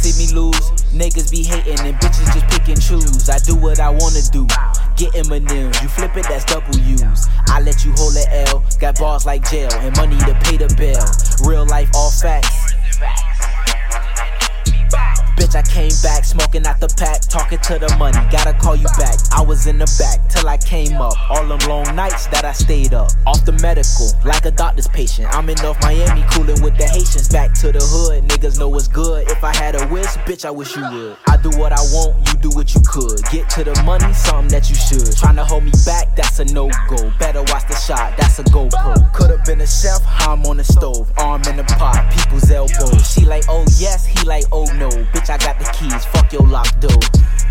made me lose. Niggas be hating and bitches just pick and choose. I do what I wanna do. Get Eminem, you flip it, that's double U's. I let you hold the L, got bars like jail and money to pay the bill. Real life, all facts. Bitch, I came back, smoking out the pack, talking to the money. Gotta call you back. I was in the back till I came up. All them long nights that I stayed up. Off the medical, like a doctor's patient. I'm in North Miami, cooling with the Haitians. Back to the hood, niggas know what's good. If I had a wish, bitch, I wish you would. I do what I want, you do what you could. Get to the money, something that you should. Trying to hold me back, that's a no go. Better watch the shot, that's a GoPro. Could've been the chef, I'm on the stove. Arm in the pot, people's elbows. She like, oh yes, he like, oh no. Bitch, I got the keys, fuck your locked door.